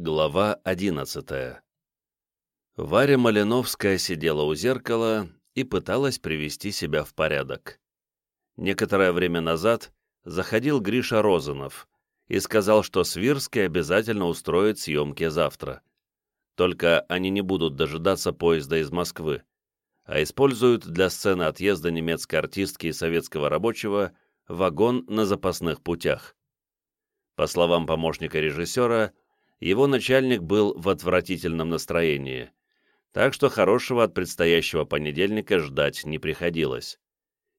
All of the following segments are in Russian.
Глава одиннадцатая Варя Малиновская сидела у зеркала и пыталась привести себя в порядок. Некоторое время назад заходил Гриша Розанов и сказал, что Свирский обязательно устроит съемки завтра. Только они не будут дожидаться поезда из Москвы, а используют для сцены отъезда немецкой артистки и советского рабочего вагон на запасных путях. По словам помощника режиссера, его начальник был в отвратительном настроении, так что хорошего от предстоящего понедельника ждать не приходилось.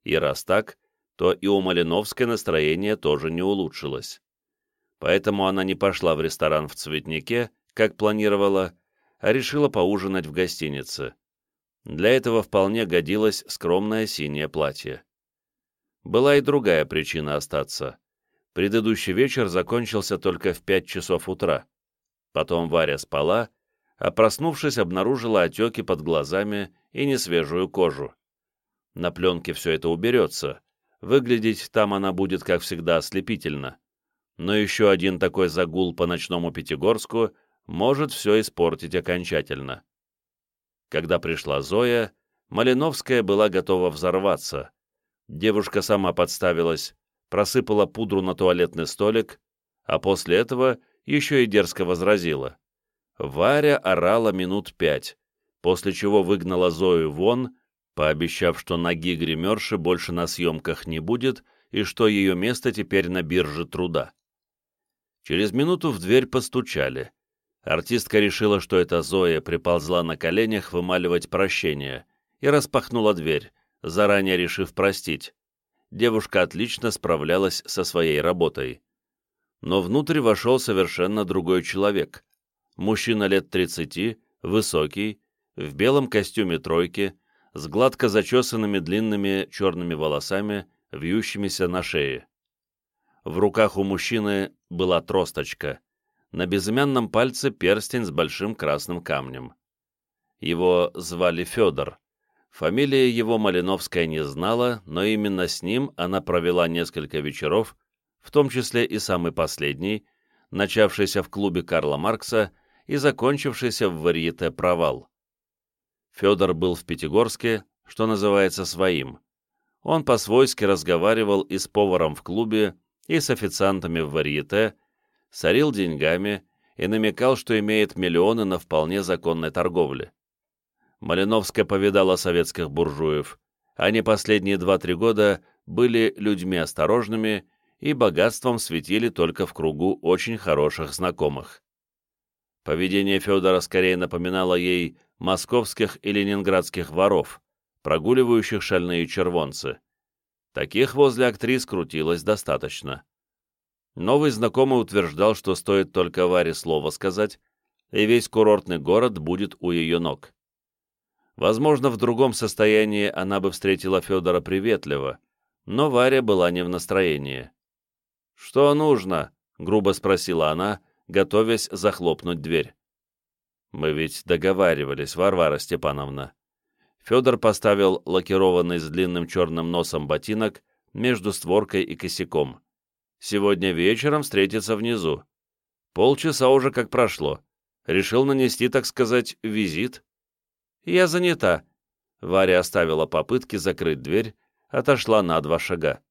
И раз так, то и у Малиновской настроение тоже не улучшилось. Поэтому она не пошла в ресторан в Цветнике, как планировала, а решила поужинать в гостинице. Для этого вполне годилось скромное синее платье. Была и другая причина остаться. Предыдущий вечер закончился только в пять часов утра. Потом Варя спала, а проснувшись, обнаружила отеки под глазами и несвежую кожу. На пленке все это уберется. Выглядеть там она будет, как всегда, ослепительно. Но еще один такой загул по ночному Пятигорску может все испортить окончательно. Когда пришла Зоя, Малиновская была готова взорваться. Девушка сама подставилась, просыпала пудру на туалетный столик, а после этого еще и дерзко возразила. Варя орала минут пять, после чего выгнала Зою вон, пообещав, что ноги гримерши больше на съемках не будет и что ее место теперь на бирже труда. Через минуту в дверь постучали. Артистка решила, что это Зоя приползла на коленях вымаливать прощение, и распахнула дверь, заранее решив простить. Девушка отлично справлялась со своей работой но внутрь вошел совершенно другой человек. Мужчина лет 30, высокий, в белом костюме тройки, с гладко зачесанными длинными черными волосами, вьющимися на шее. В руках у мужчины была тросточка, на безымянном пальце перстень с большим красным камнем. Его звали Федор. Фамилия его Малиновская не знала, но именно с ним она провела несколько вечеров, в том числе и самый последний, начавшийся в клубе Карла Маркса и закончившийся в варьете «Провал». Федор был в Пятигорске, что называется, своим. Он по-свойски разговаривал и с поваром в клубе, и с официантами в варьете, сорил деньгами и намекал, что имеет миллионы на вполне законной торговле. Малиновская повидала советских буржуев. Они последние два-три года были людьми осторожными и богатством светили только в кругу очень хороших знакомых. Поведение Федора скорее напоминало ей московских и ленинградских воров, прогуливающих шальные червонцы. Таких возле актрис крутилось достаточно. Новый знакомый утверждал, что стоит только Варе слово сказать, и весь курортный город будет у ее ног. Возможно, в другом состоянии она бы встретила Федора приветливо, но Варя была не в настроении. «Что нужно?» — грубо спросила она, готовясь захлопнуть дверь. «Мы ведь договаривались, Варвара Степановна». Федор поставил лакированный с длинным черным носом ботинок между створкой и косяком. «Сегодня вечером встретиться внизу. Полчаса уже как прошло. Решил нанести, так сказать, визит». «Я занята». Варя оставила попытки закрыть дверь, отошла на два шага.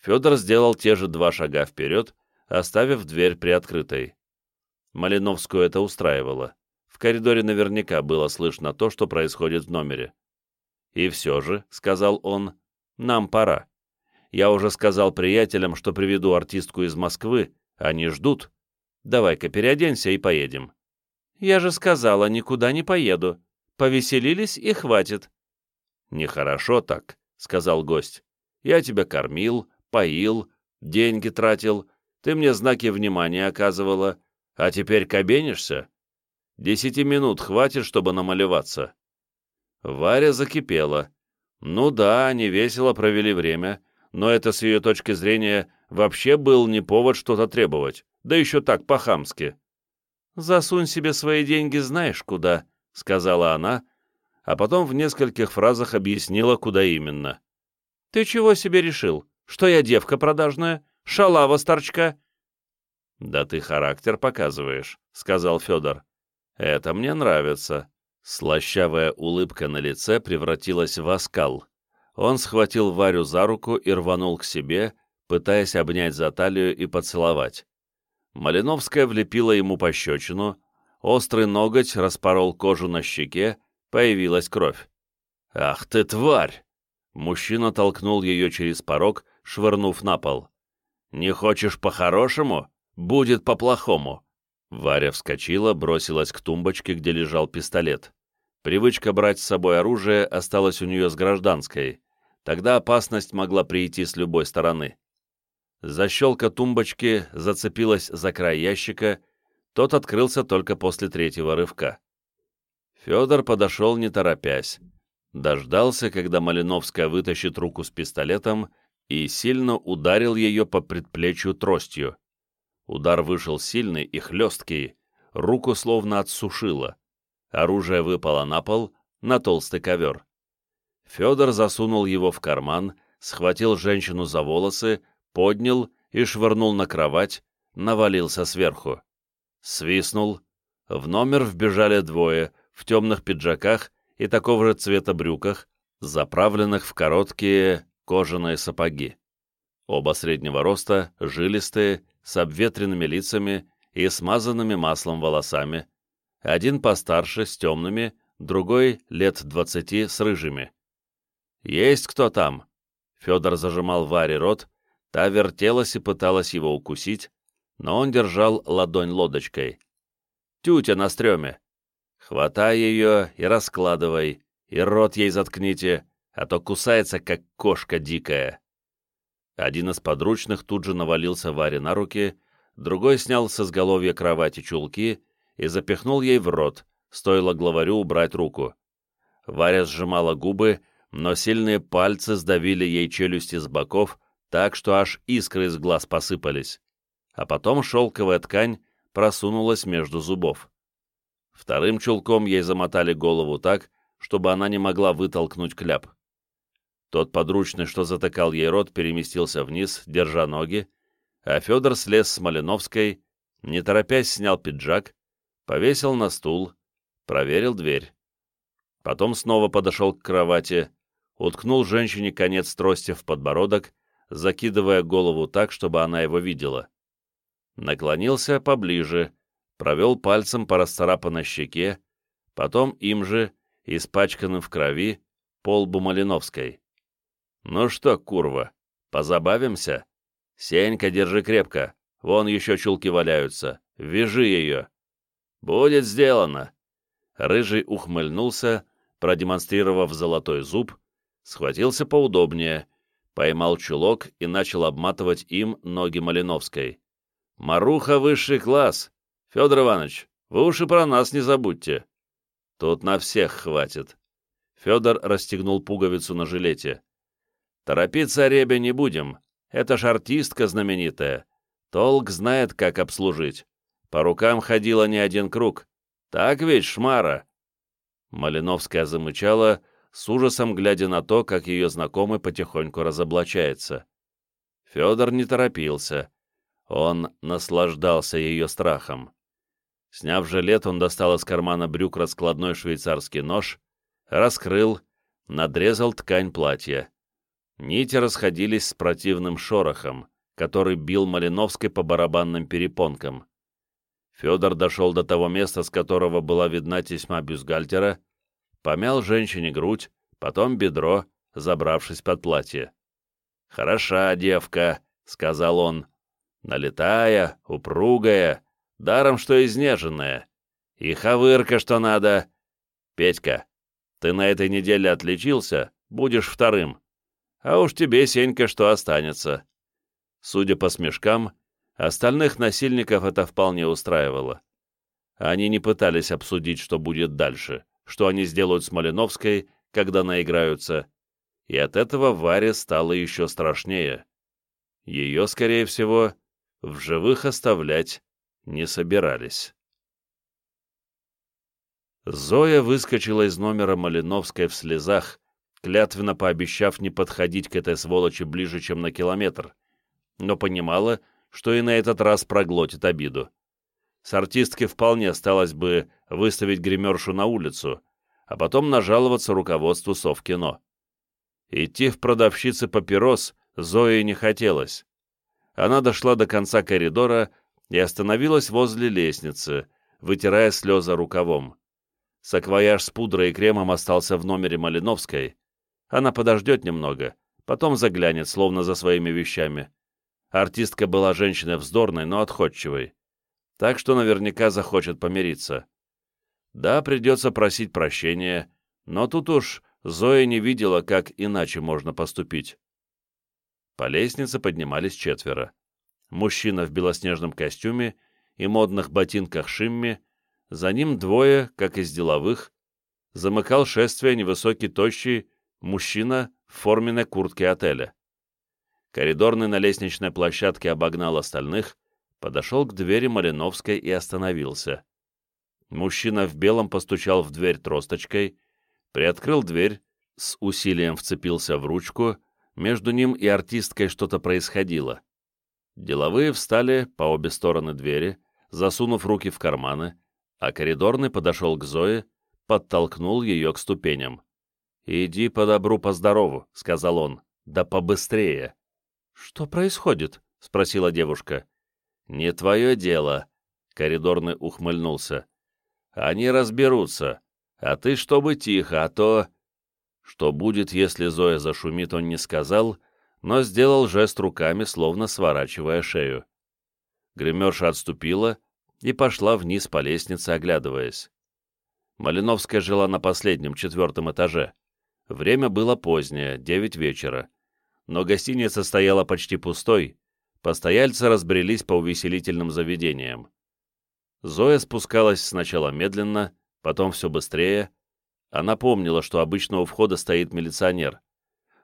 Федор сделал те же два шага вперед, оставив дверь приоткрытой. Малиновскую это устраивало. В коридоре наверняка было слышно то, что происходит в номере. «И все же», — сказал он, — «нам пора. Я уже сказал приятелям, что приведу артистку из Москвы, они ждут. Давай-ка переоденься и поедем». «Я же сказала, никуда не поеду. Повеселились и хватит». «Нехорошо так», — сказал гость. «Я тебя кормил, поил, деньги тратил, ты мне знаки внимания оказывала, а теперь кабенишься? Десяти минут хватит, чтобы намалеваться». Варя закипела. Ну да, они весело провели время, но это с ее точки зрения вообще был не повод что-то требовать, да еще так по-хамски. «Засунь себе свои деньги знаешь куда», — сказала она, а потом в нескольких фразах объяснила, куда именно. «Ты чего себе решил? Что я девка продажная? Шалава старчка?» «Да ты характер показываешь», — сказал Федор. «Это мне нравится». Слащавая улыбка на лице превратилась в оскал. Он схватил Варю за руку и рванул к себе, пытаясь обнять за талию и поцеловать. Малиновская влепила ему пощечину, острый ноготь распорол кожу на щеке, появилась кровь. «Ах ты, тварь!» Мужчина толкнул ее через порог, швырнув на пол. «Не хочешь по-хорошему? Будет по-плохому!» Варя вскочила, бросилась к тумбочке, где лежал пистолет. Привычка брать с собой оружие осталась у нее с гражданской. Тогда опасность могла прийти с любой стороны. Защелка тумбочки зацепилась за край ящика, тот открылся только после третьего рывка. Федор подошел не торопясь. Дождался, когда Малиновская вытащит руку с пистолетом и сильно ударил ее по предплечью тростью. Удар вышел сильный и хлесткий, руку словно отсушило. Оружие выпало на пол, на толстый ковер. Федор засунул его в карман, схватил женщину за волосы, поднял и швырнул на кровать, навалился сверху. Свистнул. В номер вбежали двое, в темных пиджаках и такого же цвета брюках, заправленных в короткие кожаные сапоги. Оба среднего роста, жилистые, с обветренными лицами и смазанными маслом волосами. Один постарше, с темными, другой лет двадцати, с рыжими. «Есть кто там?» Федор зажимал Варе рот, та вертелась и пыталась его укусить, но он держал ладонь лодочкой. «Тютя на стреме! Хватай ее и раскладывай, и рот ей заткните, а то кусается, как кошка дикая». Один из подручных тут же навалился Варе на руки, другой снял с изголовья кровати чулки и запихнул ей в рот, стоило главарю убрать руку. Варя сжимала губы, но сильные пальцы сдавили ей челюсти с боков, так что аж искры из глаз посыпались. А потом шелковая ткань просунулась между зубов. Вторым чулком ей замотали голову так, чтобы она не могла вытолкнуть кляп. Тот подручный, что затыкал ей рот, переместился вниз, держа ноги, а Федор слез с Малиновской, не торопясь снял пиджак, повесил на стул, проверил дверь. Потом снова подошел к кровати, уткнул женщине конец трости в подбородок, закидывая голову так, чтобы она его видела. Наклонился поближе, провел пальцем по расцарапанной щеке, потом им же, испачканным в крови, полбу Малиновской. «Ну что, курва, позабавимся? Сенька, держи крепко, вон еще чулки валяются, вяжи ее». «Будет сделано!» Рыжий ухмыльнулся, продемонстрировав золотой зуб, схватился поудобнее, поймал чулок и начал обматывать им ноги Малиновской. «Маруха высший класс! Федор Иванович, вы уж и про нас не забудьте!» «Тут на всех хватит!» Федор расстегнул пуговицу на жилете. Торопиться Ребе не будем. Это ж артистка знаменитая. Толк знает, как обслужить. По рукам ходила не один круг. Так ведь, шмара?» Малиновская замычала, с ужасом глядя на то, как ее знакомый потихоньку разоблачается. Федор не торопился. Он наслаждался ее страхом. Сняв жилет, он достал из кармана брюк раскладной швейцарский нож, раскрыл, надрезал ткань платья. Нити расходились с противным шорохом, который бил Малиновской по барабанным перепонкам. Федор дошел до того места, с которого была видна тесьма бюстгальтера, помял женщине грудь, потом бедро, забравшись под платье. «Хороша девка», — сказал он, — «налетая, упругая, даром что изнеженная, и хавырка что надо. Петька, ты на этой неделе отличился, будешь вторым. А уж тебе, Сенька, что останется. Судя по смешкам, остальных насильников это вполне устраивало. Они не пытались обсудить, что будет дальше, что они сделают с Малиновской, когда наиграются, и от этого Варе стало еще страшнее. Ее, скорее всего, в живых оставлять не собирались. Зоя выскочила из номера Малиновской в слезах, клятвенно пообещав не подходить к этой сволочи ближе, чем на километр, но понимала, что и на этот раз проглотит обиду. С артистки вполне осталось бы выставить гримершу на улицу, а потом нажаловаться руководству Совкино. Идти в продавщицы папирос Зое не хотелось. Она дошла до конца коридора и остановилась возле лестницы, вытирая слезы рукавом. Саквояж с пудрой и кремом остался в номере Малиновской. Она подождет немного, потом заглянет, словно за своими вещами. Артистка была женщиной вздорной, но отходчивой. Так что наверняка захочет помириться. Да, придется просить прощения, но тут уж Зоя не видела, как иначе можно поступить. По лестнице поднимались четверо. Мужчина в белоснежном костюме и модных ботинках шимми, за ним двое, как из деловых, замыкал шествие невысокий тощий мужчина в форменной куртке отеля. Коридорный на лестничной площадке обогнал остальных, подошел к двери Малиновской и остановился. Мужчина в белом постучал в дверь тросточкой, приоткрыл дверь, с усилием вцепился в ручку, между ним и артисткой что-то происходило. Деловые встали по обе стороны двери, засунув руки в карманы, а коридорный подошел к Зое, подтолкнул ее к ступеням. «Иди по добру, по здорову», — сказал он, — «да побыстрее». «Что происходит?» — спросила девушка. «Не твое дело», — коридорный ухмыльнулся. «Они разберутся, а ты чтобы тихо, а то...» Что будет, если Зоя зашумит, он не сказал, но сделал жест руками, словно сворачивая шею. Гримерша отступила и пошла вниз по лестнице, оглядываясь. Малиновская жила на последнем, четвертом этаже. Время было позднее, девять вечера. Но гостиница стояла почти пустой, постояльцы разбрелись по увеселительным заведениям. Зоя спускалась сначала медленно, потом все быстрее. Она помнила, что обычно у входа стоит милиционер.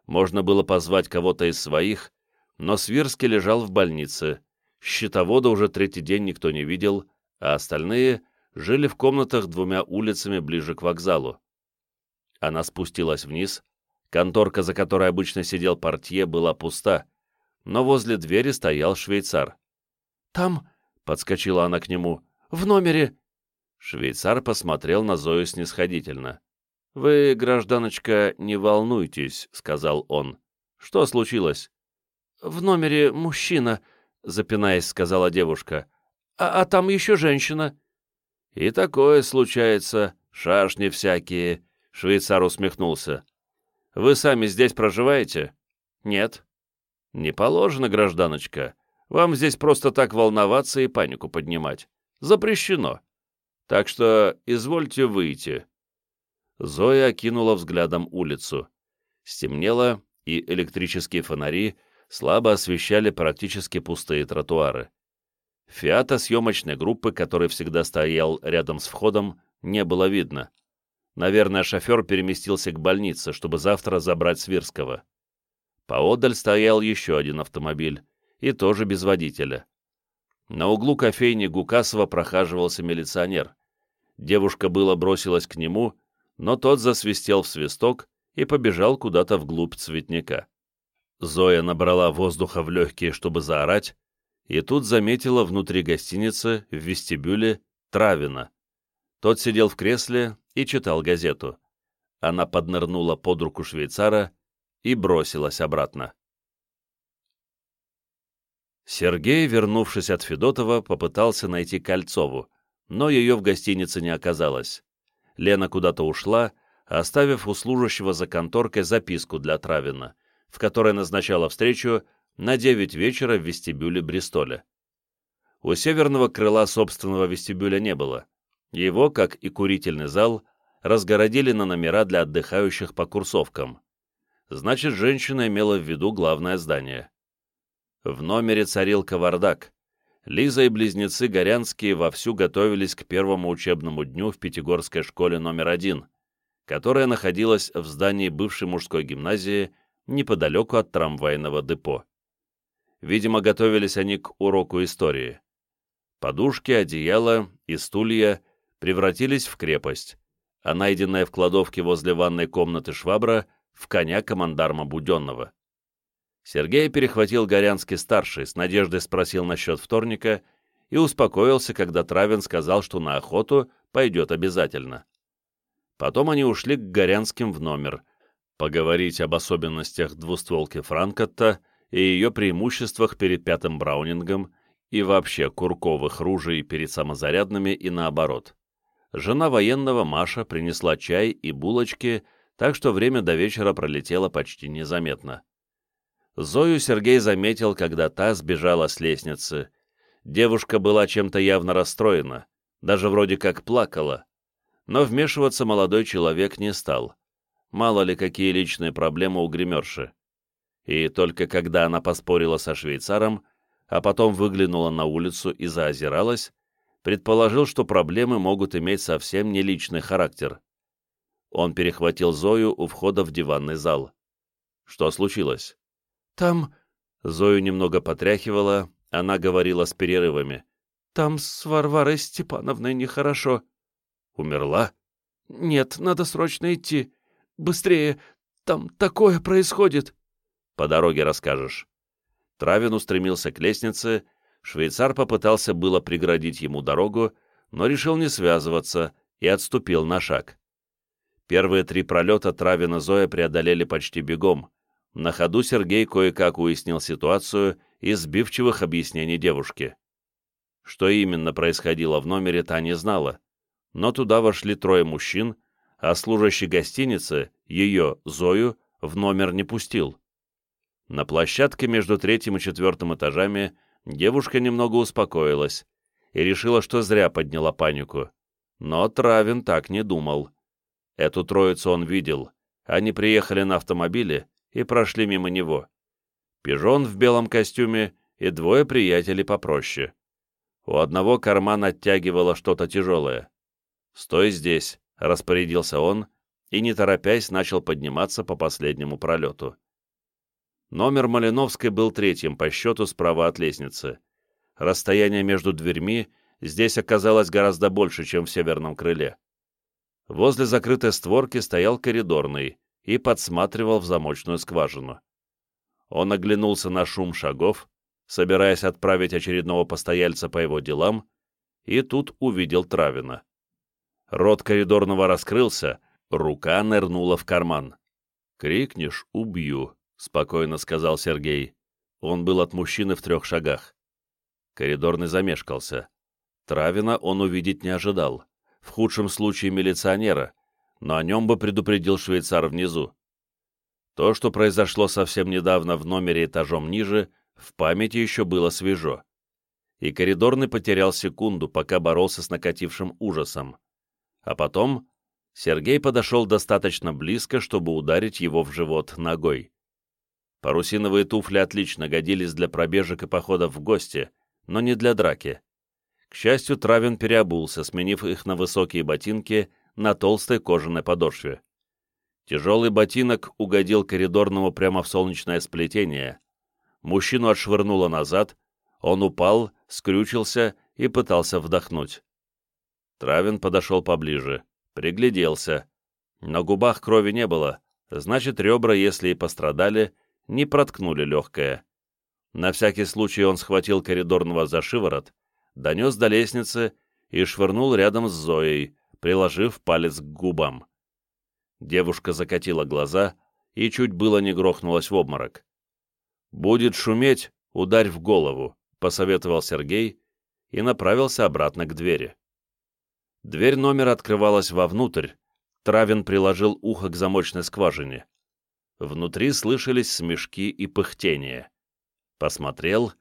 Можно было позвать кого-то из своих, но Свирский лежал в больнице. Щитовода уже третий день никто не видел, а остальные жили в комнатах двумя улицами ближе к вокзалу. Она спустилась вниз. Конторка, за которой обычно сидел портье, была пуста, но возле двери стоял швейцар. «Там», — подскочила она к нему, — «в номере». Швейцар посмотрел на Зою снисходительно. «Вы, гражданочка, не волнуйтесь», — сказал он. «Что случилось?» «В номере мужчина», — запинаясь, сказала девушка. «А, а там еще женщина». «И такое случается, шашни всякие», Швейцар усмехнулся. «Вы сами здесь проживаете?» «Нет». «Не положено, гражданочка. Вам здесь просто так волноваться и панику поднимать. Запрещено. Так что извольте выйти». Зоя окинула взглядом улицу. Стемнело, и электрические фонари слабо освещали практически пустые тротуары. Фиата съемочной группы, который всегда стоял рядом с входом, не было видно. Наверное, шофер переместился к больнице, чтобы завтра забрать Свирского. Поодаль стоял еще один автомобиль, и тоже без водителя. На углу кофейни Гукасова прохаживался милиционер. Девушка было бросилась к нему, но тот засвистел в свисток и побежал куда-то вглубь цветника. Зоя набрала воздуха в легкие, чтобы заорать, и тут заметила внутри гостиницы, в вестибюле, Травина. Тот сидел в кресле и читал газету. Она поднырнула под руку швейцара и бросилась обратно. Сергей, вернувшись от Федотова, попытался найти Кольцову, но ее в гостинице не оказалось. Лена куда-то ушла, оставив у служащего за конторкой записку для Травина, в которой назначала встречу на 9 вечера в вестибюле Бристоля. У северного крыла собственного вестибюля не было. Его, как и курительный зал, разгородили на номера для отдыхающих по курсовкам. Значит, женщина имела в виду главное здание. В номере царил кавардак. Лиза и близнецы Горянские вовсю готовились к первому учебному дню в Пятигорской школе номер один, которая находилась в здании бывшей мужской гимназии неподалеку от трамвайного депо. Видимо, готовились они к уроку истории. Подушки, одеяло и стулья превратились в крепость, а найденная в кладовке возле ванной комнаты швабра — в коня командарма Буденного. Сергей перехватил Горянский-старший, с надеждой спросил насчет вторника и успокоился, когда Травин сказал, что на охоту пойдет обязательно. Потом они ушли к Горянским в номер, поговорить об особенностях двустволки Франкотта и ее преимуществах перед пятым Браунингом и вообще курковых ружей перед самозарядными и наоборот. Жена военного Маша принесла чай и булочки, так что время до вечера пролетело почти незаметно. Зою Сергей заметил, когда та сбежала с лестницы. Девушка была чем-то явно расстроена, даже вроде как плакала. Но вмешиваться молодой человек не стал. Мало ли какие личные проблемы у гримерши. И только когда она поспорила со швейцаром, а потом выглянула на улицу и заозиралась, предположил, что проблемы могут иметь совсем не личный характер. Он перехватил Зою у входа в диванный зал. Что случилось? «Там...» Зою немного потряхивала, она говорила с перерывами. «Там с Варварой Степановной нехорошо». «Умерла?» «Нет, надо срочно идти. Быстрее, там такое происходит». «По дороге расскажешь». Травин устремился к лестнице, швейцар попытался было преградить ему дорогу, но решил не связываться и отступил на шаг. Первые три пролета Травина Зоя преодолели почти бегом. На ходу Сергей кое-как уяснил ситуацию из сбивчивых объяснений девушки. Что именно происходило в номере, та не знала, но туда вошли трое мужчин, а служащий гостиницы, ее, Зою, в номер не пустил. На площадке между третьим и четвертым этажами девушка немного успокоилась и решила, что зря подняла панику. Но Травин так не думал. Эту троицу он видел. Они приехали на автомобиле и прошли мимо него. Пижон в белом костюме и двое приятелей попроще. У одного карман оттягивало что-то тяжелое. «Стой здесь», — распорядился он, и, не торопясь, начал подниматься по последнему пролету. Номер Малиновской был третьим по счету справа от лестницы. Расстояние между дверьми здесь оказалось гораздо больше, чем в северном крыле. Возле закрытой створки стоял коридорный и подсматривал в замочную скважину. Он оглянулся на шум шагов, собираясь отправить очередного постояльца по его делам, и тут увидел Травина. Рот коридорного раскрылся, рука нырнула в карман. «Крикнешь — убью», — спокойно сказал Сергей. Он был от мужчины в трех шагах. Коридорный замешкался. Травина он увидеть не ожидал. В худшем случае милиционера, но о нем бы предупредил швейцар внизу. То, что произошло совсем недавно в номере этажом ниже, в памяти еще было свежо. И коридорный потерял секунду, пока боролся с накатившим ужасом. А потом Сергей подошел достаточно близко, чтобы ударить его в живот ногой. Парусиновые туфли отлично годились для пробежек и походов в гости, но не для драки. К счастью, Травин переобулся, сменив их на высокие ботинки на толстой кожаной подошве. Тяжелый ботинок угодил коридорному прямо в солнечное сплетение. Мужчину отшвырнуло назад, он упал, скрючился и пытался вдохнуть. Травин подошел поближе, пригляделся. На губах крови не было, значит, ребра, если и пострадали, не проткнули легкое. На всякий случай он схватил коридорного за шиворот, донес до лестницы и швырнул рядом с Зоей, приложив палец к губам. Девушка закатила глаза и чуть было не грохнулась в обморок. «Будет шуметь, ударь в голову», — посоветовал Сергей и направился обратно к двери. Дверь номера открывалась вовнутрь, Травин приложил ухо к замочной скважине. Внутри слышались смешки и пыхтение. Посмотрел,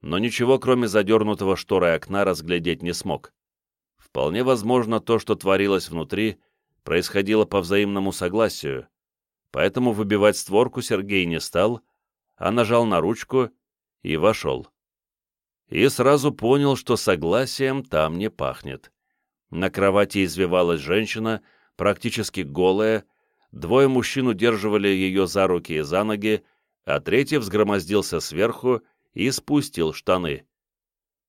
но ничего, кроме задернутого шторой окна, разглядеть не смог. Вполне возможно, то, что творилось внутри, происходило по взаимному согласию, поэтому выбивать створку Сергей не стал, а нажал на ручку и вошел. И сразу понял, что согласием там не пахнет. На кровати извивалась женщина, практически голая, Двое мужчин удерживали ее за руки и за ноги, а третий взгромоздился сверху и спустил штаны.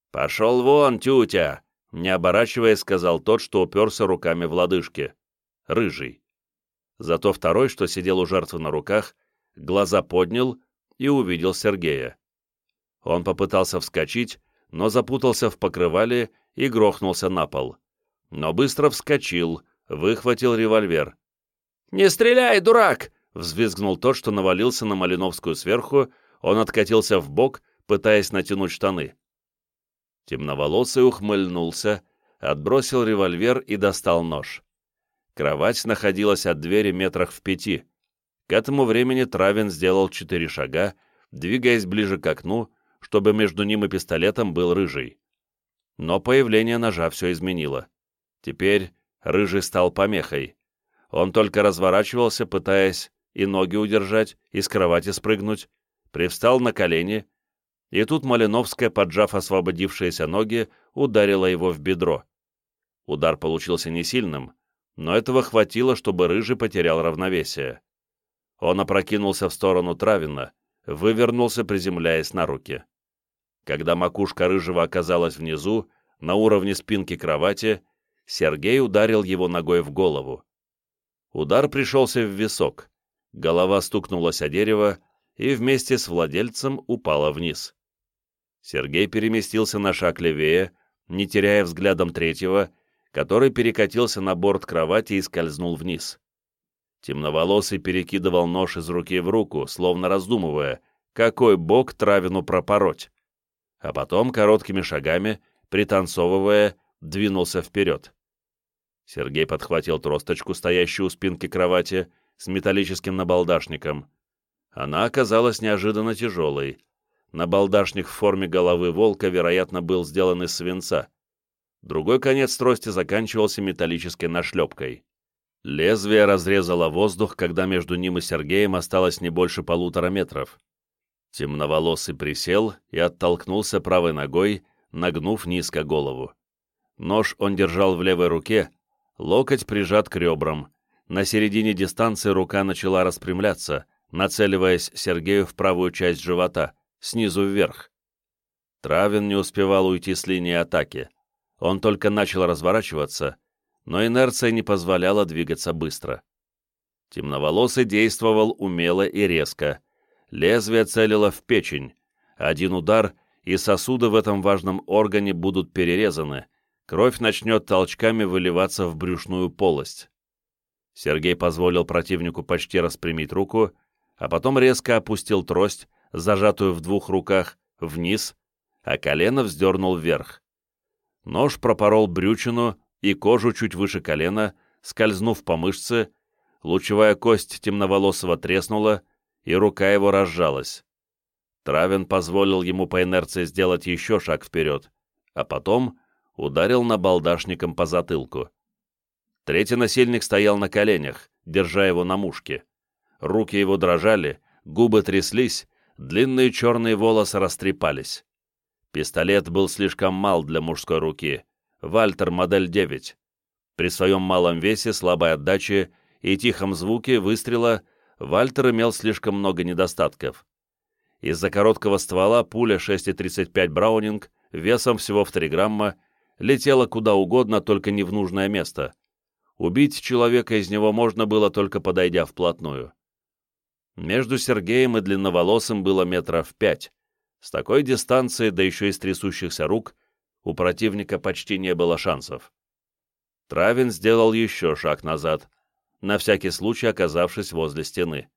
«Пошел вон, тютя!» — не оборачиваясь, сказал тот, что уперся руками в лодыжки. Рыжий. Зато второй, что сидел у жертвы на руках, глаза поднял, и увидел Сергея. Он попытался вскочить, но запутался в покрывале и грохнулся на пол. Но быстро вскочил, выхватил револьвер. «Не стреляй, дурак!» — взвизгнул тот, что навалился на Малиновскую сверху, он откатился в бок, пытаясь натянуть штаны. Темноволосый ухмыльнулся, отбросил револьвер и достал нож. Кровать находилась от двери метрах в пяти. К этому времени Травин сделал четыре шага, двигаясь ближе к окну, чтобы между ним и пистолетом был рыжий. Но появление ножа все изменило. Теперь рыжий стал помехой. Он только разворачивался, пытаясь и ноги удержать, и с кровати спрыгнуть, привстал на колени, и тут Малиновская, поджав освободившиеся ноги, ударила его в бедро. Удар получился не сильным, но этого хватило, чтобы Рыжий потерял равновесие. Он опрокинулся в сторону Травина, вывернулся, приземляясь на руки. Когда макушка Рыжего оказалась внизу, на уровне спинки кровати, Сергей ударил его ногой в голову. Удар пришелся в висок, голова стукнулась о дерево и вместе с владельцем упала вниз. Сергей переместился на шаг левее, не теряя взглядом третьего, который перекатился на борт кровати и скользнул вниз. Темноволосый перекидывал нож из руки в руку, словно раздумывая, какой бок травину пропороть. А потом короткими шагами, пританцовывая, двинулся вперед. Сергей подхватил тросточку, стоящую у спинки кровати, с металлическим набалдашником. Она оказалась неожиданно тяжелой, Набалдашник в форме головы волка, вероятно, был сделан из свинца. Другой конец трости заканчивался металлической нашлепкой. Лезвие разрезало воздух, когда между ним и Сергеем осталось не больше полутора метров. Темноволосый присел и оттолкнулся правой ногой, нагнув низко голову. Нож он держал в левой руке, локоть прижат к ребрам. На середине дистанции рука начала распрямляться, нацеливаясь Сергею в правую часть живота — снизу вверх. Травин не успевал уйти с линии атаки. Он только начал разворачиваться, но инерция не позволяла двигаться быстро. Темноволосый действовал умело и резко. Лезвие целило в печень. Один удар, и сосуды в этом важном органе будут перерезаны. Кровь начнет толчками выливаться в брюшную полость. Сергей позволил противнику почти распрямить руку, а потом резко опустил трость, зажатую в двух руках, вниз, а колено вздернул вверх. Нож пропорол брючину и кожу чуть выше колена, скользнув по мышце, лучевая кость темноволосого треснула, и рука его разжалась. Травин позволил ему по инерции сделать еще шаг вперед, а потом ударил набалдашником по затылку. Третий насильник стоял на коленях, держа его на мушке. Руки его дрожали, губы тряслись, длинные черные волосы растрепались. Пистолет был слишком мал для мужской руки. Вальтер, модель 9. При своем малом весе, слабой отдаче и тихом звуке выстрела Вальтер имел слишком много недостатков. Из-за короткого ствола пуля 6,35 Браунинг весом всего в 3 грамма летела куда угодно, только не в нужное место. Убить человека из него можно было, только подойдя вплотную. Между Сергеем и Длинноволосым было метров пять. С такой дистанции, да еще и с трясущихся рук, у противника почти не было шансов. Травин сделал еще шаг назад, на всякий случай оказавшись возле стены.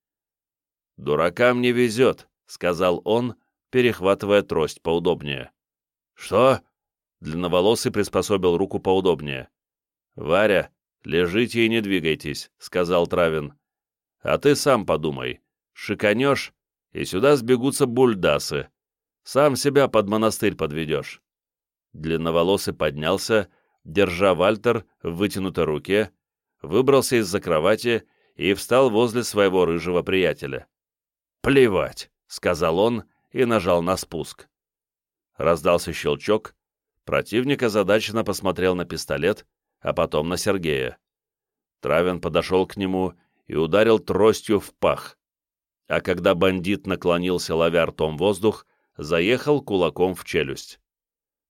«Дуракам не везет», — сказал он, перехватывая трость поудобнее. «Что?» — длинноволосый приспособил руку поудобнее. «Варя, лежите и не двигайтесь», — сказал Травин. «А ты сам подумай, шиканешь, и сюда сбегутся бульдасы. Сам себя под монастырь подведешь». Длинноволосый поднялся, держа Вальтер в вытянутой руке, выбрался из-за кровати и встал возле своего рыжего приятеля. «Плевать», — сказал он и нажал на спуск. Раздался щелчок, противник озадаченно посмотрел на пистолет, а потом на Сергея. Травин подошел к нему и ударил тростью в пах а когда бандит наклонился, ловя ртом воздух, заехал кулаком в челюсть.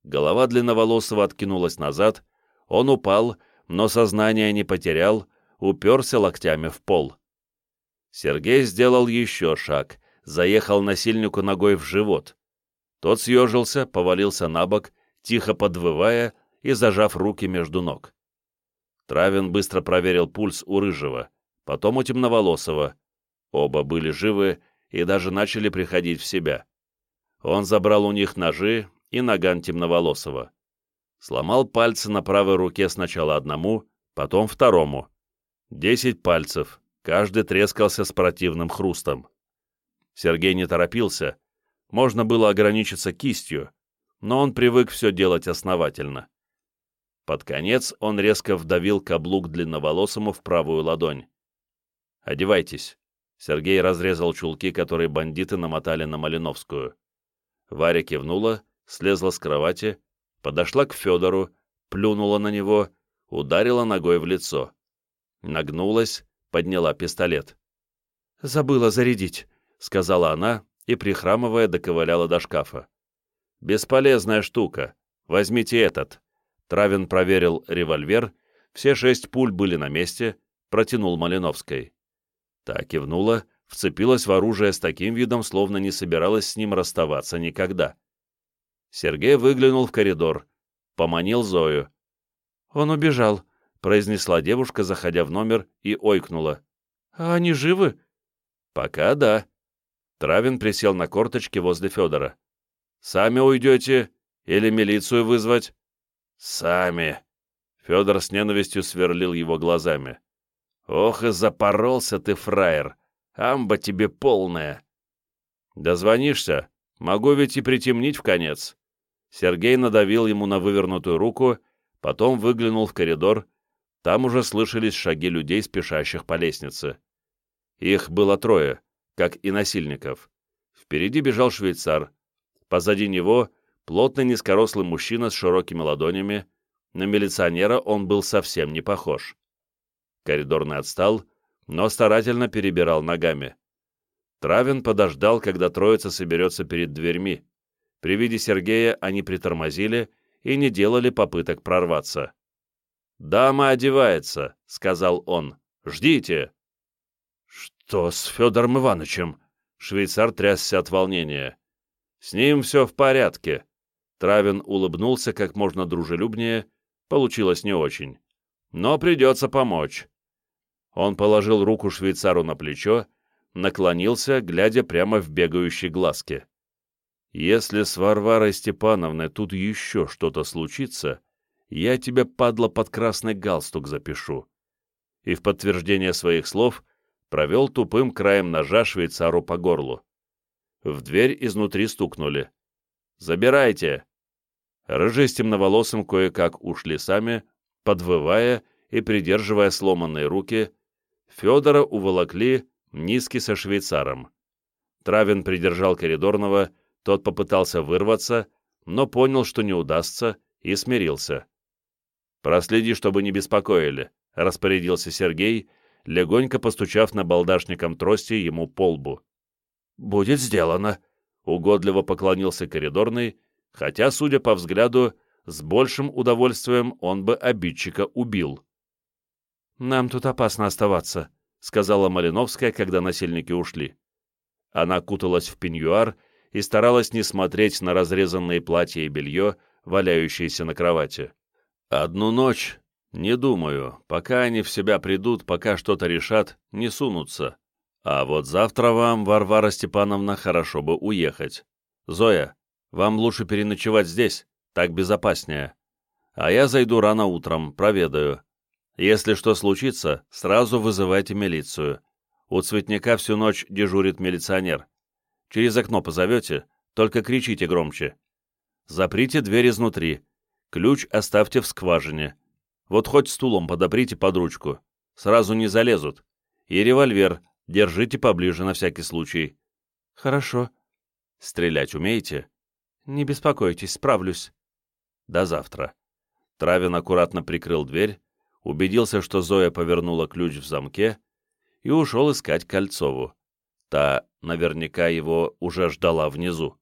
Голова длинноволосого откинулась назад, он упал, но сознание не потерял, уперся локтями в пол. Сергей сделал еще шаг, заехал насильнику ногой в живот. Тот съежился, повалился на бок, тихо подвывая и зажав руки между ног. Травин быстро проверил пульс у Рыжего, потом у Темноволосого. Оба были живы и даже начали приходить в себя. Он забрал у них ножи и наган Темноволосого. Сломал пальцы на правой руке сначала одному, потом второму. Десять пальцев, каждый трескался с противным хрустом. Сергей не торопился, можно было ограничиться кистью, но он привык все делать основательно. Под конец он резко вдавил каблук длинноволосому в правую ладонь. «Одевайтесь». Сергей разрезал чулки, которые бандиты намотали на Малиновскую. Варя кивнула, слезла с кровати, подошла к Федору, плюнула на него, ударила ногой в лицо. Нагнулась, подняла пистолет. «Забыла зарядить», — сказала она и, прихрамывая, доковыляла до шкафа. «Бесполезная штука. Возьмите этот». Травин проверил револьвер, все шесть пуль были на месте, протянул Малиновской. Та кивнула, вцепилась в оружие с таким видом, словно не собиралась с ним расставаться никогда. Сергей выглянул в коридор, поманил Зою. «Он убежал», — произнесла девушка, заходя в номер, и ойкнула. «А они живы?» «Пока да». Травин присел на корточки возле Федора. «Сами уйдете? Или милицию вызвать?» «Сами!» Федор с ненавистью сверлил его глазами. «Ох и запоролся ты, фраер! Амба тебе полная!» «Дозвонишься? Могу ведь и притемнить в конец!» Сергей надавил ему на вывернутую руку, потом выглянул в коридор. Там уже слышались шаги людей, спешащих по лестнице. Их было трое, как и насильников. Впереди бежал швейцар. Позади него плотный низкорослый мужчина с широкими ладонями. На милиционера он был совсем не похож. Коридорный отстал, но старательно перебирал ногами. Травин подождал, когда троица соберется перед дверьми. При виде Сергея они притормозили и не делали попыток прорваться. «Дама одевается», — сказал он. «Ждите». «Что с Федором Ивановичем?» Швейцар трясся от волнения. «С ним все в порядке». Травин улыбнулся как можно дружелюбнее, получилось не очень. «Но придется помочь». Он положил руку швейцару на плечо, наклонился, глядя прямо в бегающие глазки. «Если с Варварой Степановной тут еще что-то случится, я тебя, падла, под красный галстук запишу». И в подтверждение своих слов провел тупым краем ножа швейцару по горлу. В дверь изнутри стукнули. «Забирайте!» Рыжий с темноволосым кое-как ушли сами, подвывая и придерживая сломанные руки, Федора уволокли низкий со швейцаром. Травин придержал коридорного, тот попытался вырваться, но понял, что не удастся, и смирился. «Проследи, чтобы не беспокоили», — распорядился Сергей, легонько постучав на балдашником трости ему по лбу. «Будет сделано», — угодливо поклонился коридорный, хотя, судя по взгляду, с большим удовольствием он бы обидчика убил. «Нам тут опасно оставаться», — сказала Малиновская, когда насильники ушли. Она куталась в пеньюар и старалась не смотреть на разрезанные платья и белье, валяющиеся на кровати. «Одну ночь, не думаю, пока они в себя придут, пока что-то решат, не сунутся. А вот завтра вам, Варвара Степановна, хорошо бы уехать. Зоя, вам лучше переночевать здесь, так безопаснее. А я зайду рано утром, проведаю. Если что случится, сразу вызывайте милицию. У цветника всю ночь дежурит милиционер. Через окно позовете, только кричите громче. Заприте дверь изнутри. Ключ оставьте в скважине. Вот хоть стулом подоприте под ручку. Сразу не залезут. И револьвер держите поближе на всякий случай. Хорошо. Стрелять умеете? Не беспокойтесь, справлюсь. До завтра. Травин аккуратно прикрыл дверь, убедился, что Зоя повернула ключ в замке и ушел искать Кольцову. Та наверняка его уже ждала внизу.